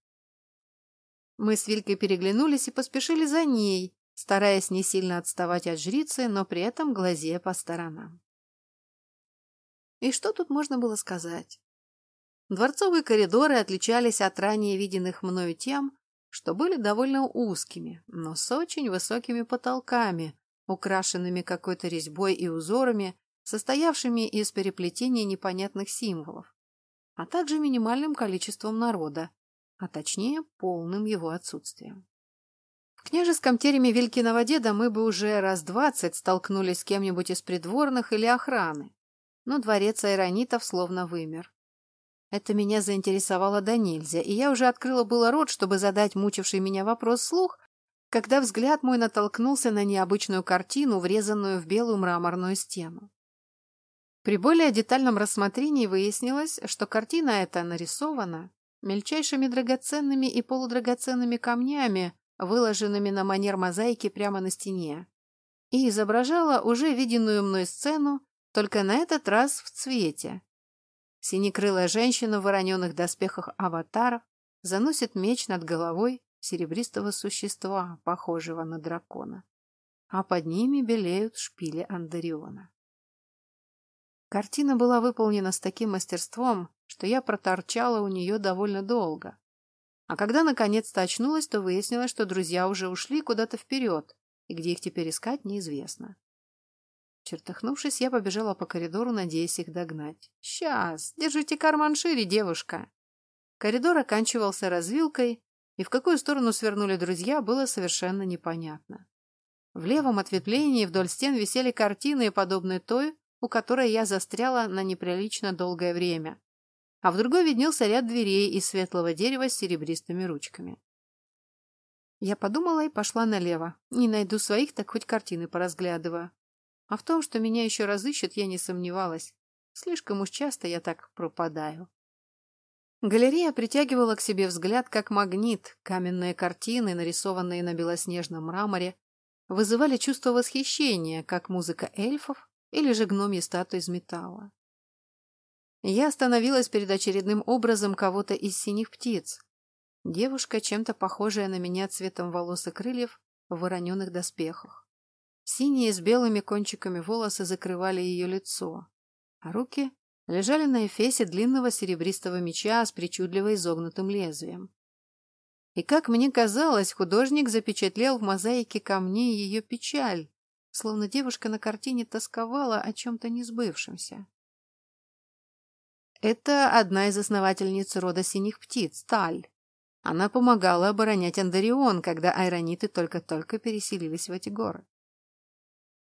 Мы с Вилькой переглянулись и поспешили за ней, стараясь не сильно отставать от жрицы, но при этом глазея по сторонам. И что тут можно было сказать? Дворцовые коридоры отличались от ранее виденных мною тем, что были довольно узкими, но с очень высокими потолками, украшенными какой-то резьбой и узорами, состоявшими из переплетения непонятных символов, а также минимальным количеством народа, а точнее полным его отсутствием. В княжеском тереме Вилькиного деда мы бы уже раз двадцать столкнулись с кем-нибудь из придворных или охраны, но дворец айронитов словно вымер. Это меня заинтересовало до нельзя, и я уже открыла было рот, чтобы задать мучивший меня вопрос слух, когда взгляд мой натолкнулся на необычную картину, врезанную в белую мраморную стену. При более детальном рассмотрении выяснилось, что картина эта нарисована мельчайшими драгоценными и полудрагоценными камнями, выложенными на манер мозаики прямо на стене, и изображала уже виденную мной сцену, только на этот раз в цвете. Синекрылая женщина в вороненых доспехах аватаров заносит меч над головой серебристого существа, похожего на дракона. А под ними белеют шпили Андариона. Картина была выполнена с таким мастерством, что я проторчала у нее довольно долго. А когда наконец-то очнулась, то выяснилось, что друзья уже ушли куда-то вперед, и где их теперь искать, неизвестно. Чертыхнувшись, я побежала по коридору, надеясь их догнать. «Сейчас! Держите карман шире, девушка!» Коридор оканчивался развилкой, и в какую сторону свернули друзья, было совершенно непонятно. В левом ответвлении вдоль стен висели картины, подобные той, у которой я застряла на неприлично долгое время, а в другой виднелся ряд дверей из светлого дерева с серебристыми ручками. Я подумала и пошла налево. Не найду своих, так хоть картины поразглядываю. А в том, что меня еще разыщут, я не сомневалась. Слишком уж часто я так пропадаю. Галерея притягивала к себе взгляд как магнит. Каменные картины, нарисованные на белоснежном мраморе, вызывали чувство восхищения, как музыка эльфов или же гномья статуя из металла. Я остановилась перед очередным образом кого-то из синих птиц. Девушка, чем-то похожая на меня цветом волос и крыльев, в вороненых доспехах. Синие с белыми кончиками волосы закрывали ее лицо, а руки лежали на эфесе длинного серебристого меча с причудливо изогнутым лезвием. И, как мне казалось, художник запечатлел в мозаике камней ее печаль, словно девушка на картине тосковала о чем-то несбывшемся. Это одна из основательниц рода синих птиц, Таль. Она помогала оборонять Андарион, когда айрониты только-только переселились в эти горы.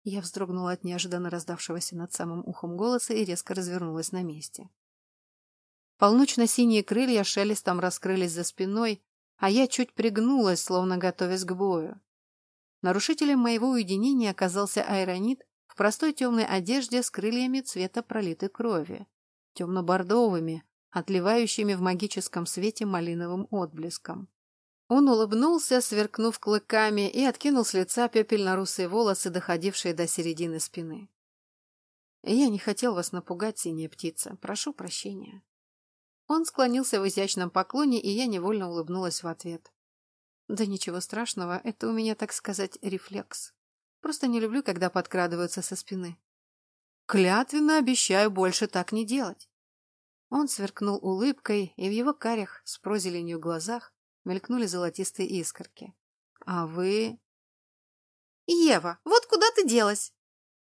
Я вздрогнула от неожиданно раздавшегося над самым ухом голоса и резко развернулась на месте. Полночно-синие крылья шелестом раскрылись за спиной, а я чуть пригнулась, словно готовясь к бою. Нарушителем моего уединения оказался айронит в простой темной одежде с крыльями цвета пролитой крови, темно-бордовыми, отливающими в магическом свете малиновым отблеском. Он улыбнулся, сверкнув клыками, и откинул с лица пепельно-русые волосы, доходившие до середины спины. «Я не хотел вас напугать, синяя птица. Прошу прощения». Он склонился в изящном поклоне, и я невольно улыбнулась в ответ. «Да ничего страшного, это у меня, так сказать, рефлекс. Просто не люблю, когда подкрадываются со спины. Клятвенно обещаю больше так не делать». Он сверкнул улыбкой, и в его карих с прозеленью глазах мелькнули золотистые искорки. «А вы...» «Ева, вот куда ты делась?»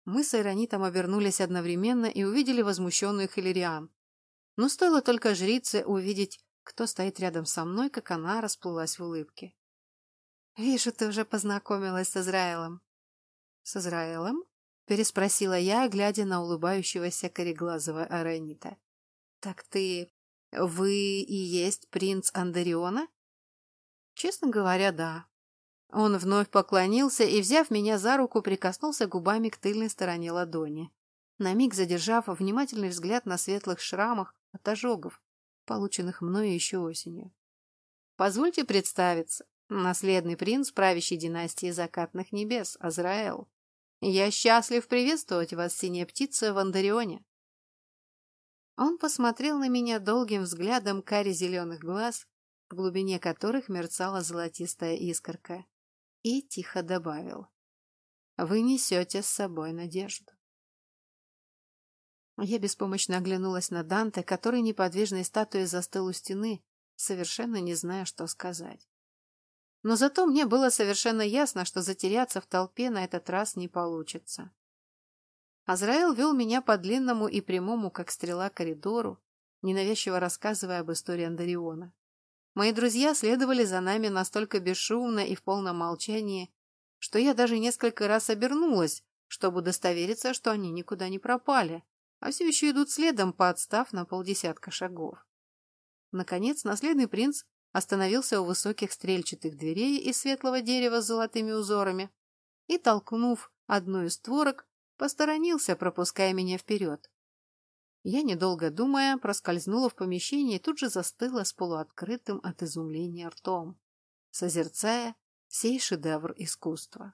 Мы с Айронитом обернулись одновременно и увидели возмущенную Хиллериан. Но стоило только жрице увидеть, кто стоит рядом со мной, как она расплылась в улыбке. «Вижу, ты уже познакомилась с Израилем». «С Израилем?» — переспросила я, глядя на улыбающегося кореглазого Айронита. «Так ты... вы и есть принц Андериона?» Честно говоря, да. Он вновь поклонился и, взяв меня за руку, прикоснулся губами к тыльной стороне ладони, на миг задержав внимательный взгляд на светлых шрамах от ожогов, полученных мною еще осенью. Позвольте представиться. Наследный принц правящей династии закатных небес, Азраэл. Я счастлив приветствовать вас, синяя птица, в Андарионе. Он посмотрел на меня долгим взглядом кари зеленых глаз в глубине которых мерцала золотистая искорка, и тихо добавил. «Вы несете с собой надежду». Я беспомощно оглянулась на Данте, который неподвижной статуей застыл у стены, совершенно не зная, что сказать. Но зато мне было совершенно ясно, что затеряться в толпе на этот раз не получится. Азраил вел меня по длинному и прямому, как стрела, коридору, ненавязчиво рассказывая об истории Андариона. Мои друзья следовали за нами настолько бесшумно и в полном молчании, что я даже несколько раз обернулась, чтобы удостовериться, что они никуда не пропали, а все еще идут следом, поотстав на полдесятка шагов. Наконец, наследный принц остановился у высоких стрельчатых дверей из светлого дерева с золотыми узорами и, толкнув одну из створок, посторонился, пропуская меня вперед. Я, недолго думая, проскользнула в помещение и тут же застыла с полуоткрытым от изумления ртом, созерцая сей шедевр искусства.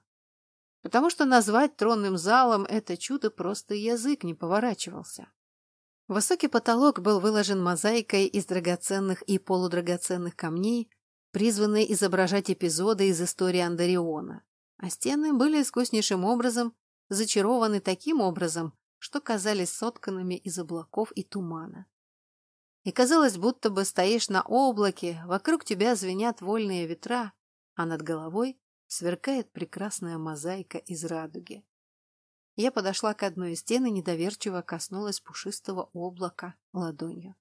Потому что назвать тронным залом это чудо просто язык не поворачивался. Высокий потолок был выложен мозаикой из драгоценных и полудрагоценных камней, призванной изображать эпизоды из истории Андариона, а стены были искуснейшим образом зачарованы таким образом, что казались сотканными из облаков и тумана. И казалось, будто бы стоишь на облаке, вокруг тебя звенят вольные ветра, а над головой сверкает прекрасная мозаика из радуги. Я подошла к одной из стен и недоверчиво коснулась пушистого облака ладонью.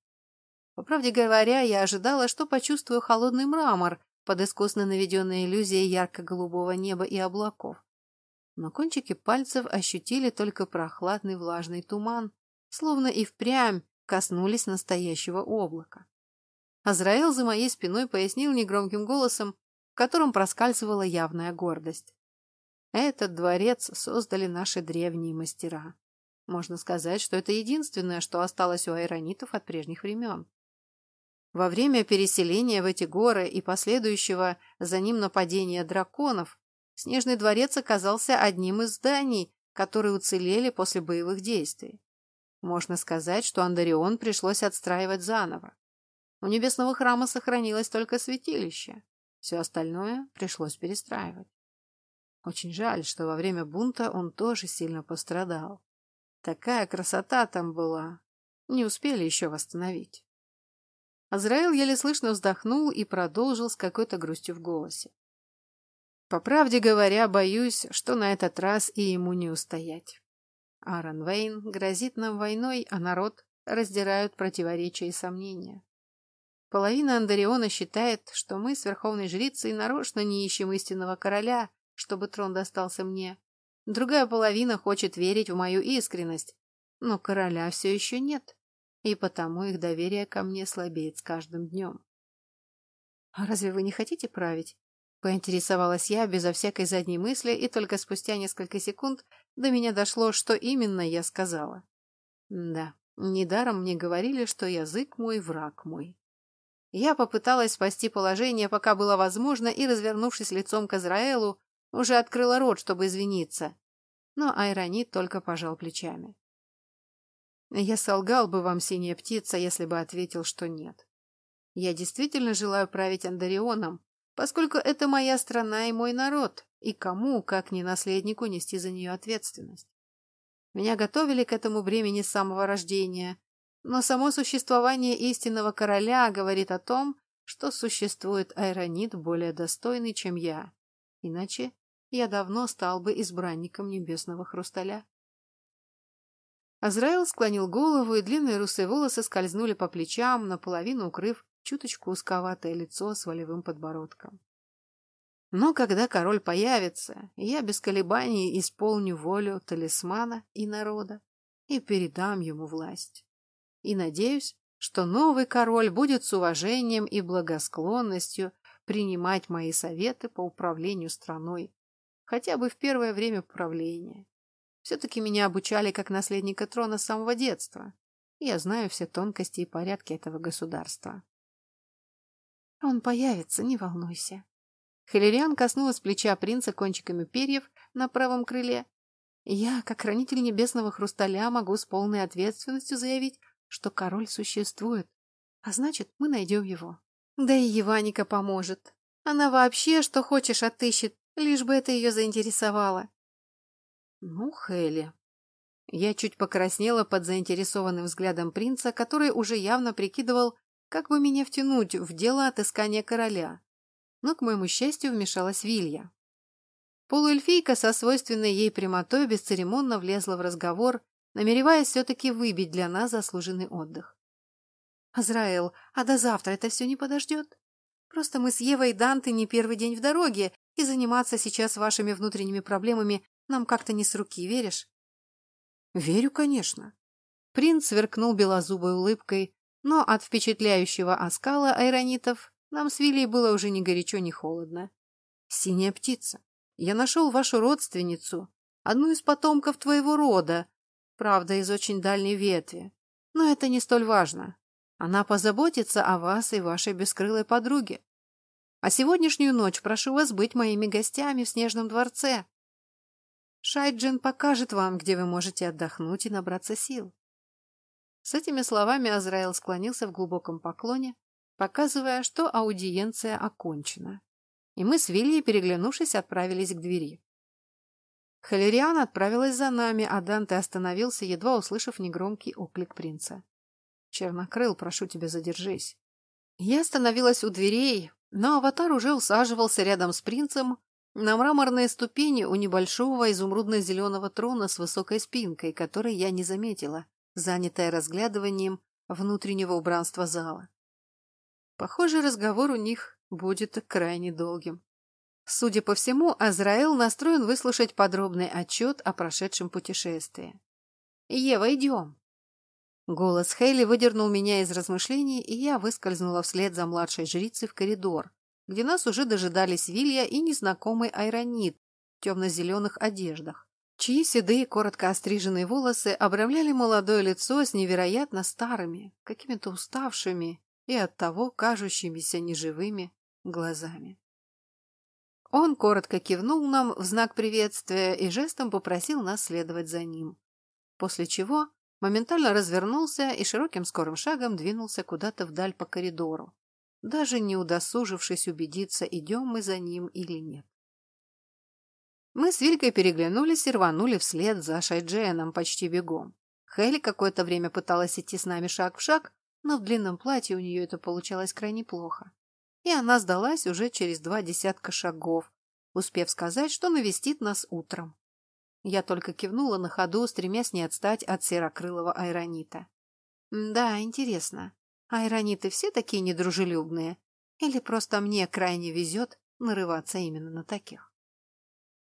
По правде говоря, я ожидала, что почувствую холодный мрамор под искусно наведенной иллюзией ярко-голубого неба и облаков. Но кончики пальцев ощутили только прохладный влажный туман, словно и впрямь коснулись настоящего облака. Азраил за моей спиной пояснил негромким голосом, в котором проскальзывала явная гордость. Этот дворец создали наши древние мастера. Можно сказать, что это единственное, что осталось у айронитов от прежних времен. Во время переселения в эти горы и последующего за ним нападения драконов, Снежный дворец оказался одним из зданий, которые уцелели после боевых действий. Можно сказать, что Андарион пришлось отстраивать заново. У небесного храма сохранилось только святилище. Все остальное пришлось перестраивать. Очень жаль, что во время бунта он тоже сильно пострадал. Такая красота там была. Не успели еще восстановить. Азраил еле слышно вздохнул и продолжил с какой-то грустью в голосе. По правде говоря, боюсь, что на этот раз и ему не устоять. Аарон Вейн грозит нам войной, а народ раздирают противоречия и сомнения. Половина Андариона считает, что мы с верховной жрицей нарочно не ищем истинного короля, чтобы трон достался мне. Другая половина хочет верить в мою искренность, но короля все еще нет, и потому их доверие ко мне слабеет с каждым днем. «А разве вы не хотите править?» Поинтересовалась я безо всякой задней мысли, и только спустя несколько секунд до меня дошло, что именно я сказала. Да, недаром мне говорили, что язык мой — враг мой. Я попыталась спасти положение, пока было возможно, и, развернувшись лицом к Израилу, уже открыла рот, чтобы извиниться. Но Айронит только пожал плечами. Я солгал бы вам, синяя птица, если бы ответил, что нет. Я действительно желаю править Андарионом, поскольку это моя страна и мой народ, и кому, как не наследнику, нести за нее ответственность. Меня готовили к этому времени с самого рождения, но само существование истинного короля говорит о том, что существует айронит более достойный, чем я. Иначе я давно стал бы избранником небесного хрусталя. Азраил склонил голову, и длинные русые волосы скользнули по плечам, наполовину укрыв чуточку узковатое лицо с волевым подбородком. Но когда король появится, я без колебаний исполню волю талисмана и народа и передам ему власть. И надеюсь, что новый король будет с уважением и благосклонностью принимать мои советы по управлению страной, хотя бы в первое время правления. Все-таки меня обучали как наследника трона с самого детства. Я знаю все тонкости и порядки этого государства. Он появится, не волнуйся. Хиллериан коснулась плеча принца кончиками перьев на правом крыле. Я, как хранитель небесного хрусталя, могу с полной ответственностью заявить, что король существует. А значит, мы найдем его. Да и Еваника поможет. Она вообще что хочешь отыщет, лишь бы это ее заинтересовало. Ну, Хелли. Я чуть покраснела под заинтересованным взглядом принца, который уже явно прикидывал, как бы меня втянуть в дело отыскания короля? Но, к моему счастью, вмешалась Вилья. Полуэльфийка со свойственной ей прямотой бесцеремонно влезла в разговор, намереваясь все-таки выбить для нас заслуженный отдых. «Азраэл, а до завтра это все не подождет? Просто мы с Евой и Данте не первый день в дороге, и заниматься сейчас вашими внутренними проблемами нам как-то не с руки, веришь?» «Верю, конечно». Принц сверкнул белозубой улыбкой, но от впечатляющего оскала айронитов нам с Вилей было уже ни горячо, ни холодно. «Синяя птица, я нашел вашу родственницу, одну из потомков твоего рода, правда, из очень дальней ветви. Но это не столь важно. Она позаботится о вас и вашей бескрылой подруге. А сегодняшнюю ночь прошу вас быть моими гостями в Снежном дворце. Шайджин покажет вам, где вы можете отдохнуть и набраться сил. С этими словами Азраил склонился в глубоком поклоне, показывая, что аудиенция окончена. И мы с Вильей, переглянувшись, отправились к двери. Халериан отправилась за нами, а Данте остановился, едва услышав негромкий оклик принца. «Чернокрыл, прошу тебя, задержись». Я остановилась у дверей, но аватар уже усаживался рядом с принцем на мраморные ступени у небольшого изумрудно-зеленого трона с высокой спинкой, который я не заметила, занятая разглядыванием внутреннего убранства зала. Похоже, разговор у них будет крайне долгим. Судя по всему, Азраэл настроен выслушать подробный отчет о прошедшем путешествии. «Ева, идем!» Голос Хейли выдернул меня из размышлений, и я выскользнула вслед за младшей жрицей в коридор, где нас уже дожидались Вилья и незнакомый Айронит в темно-зеленых одеждах, чьи седые, коротко остриженные волосы обрамляли молодое лицо с невероятно старыми, какими-то уставшими и оттого кажущимися неживыми глазами. Он коротко кивнул нам в знак приветствия и жестом попросил нас следовать за ним. После чего моментально развернулся и широким скорым шагом двинулся куда-то вдаль по коридору, даже не удосужившись убедиться, идем мы за ним или нет. Мы с Вилькой переглянулись и рванули вслед за Шайдженом почти бегом. Хелли какое-то время пыталась идти с нами шаг в шаг, но в длинном платье у нее это получалось крайне плохо и она сдалась уже через два десятка шагов, успев сказать, что навестит нас утром. Я только кивнула на ходу, стремясь не отстать от серокрылого айронита. Да, интересно, айрониты все такие недружелюбные? Или просто мне крайне везет нарываться именно на таких?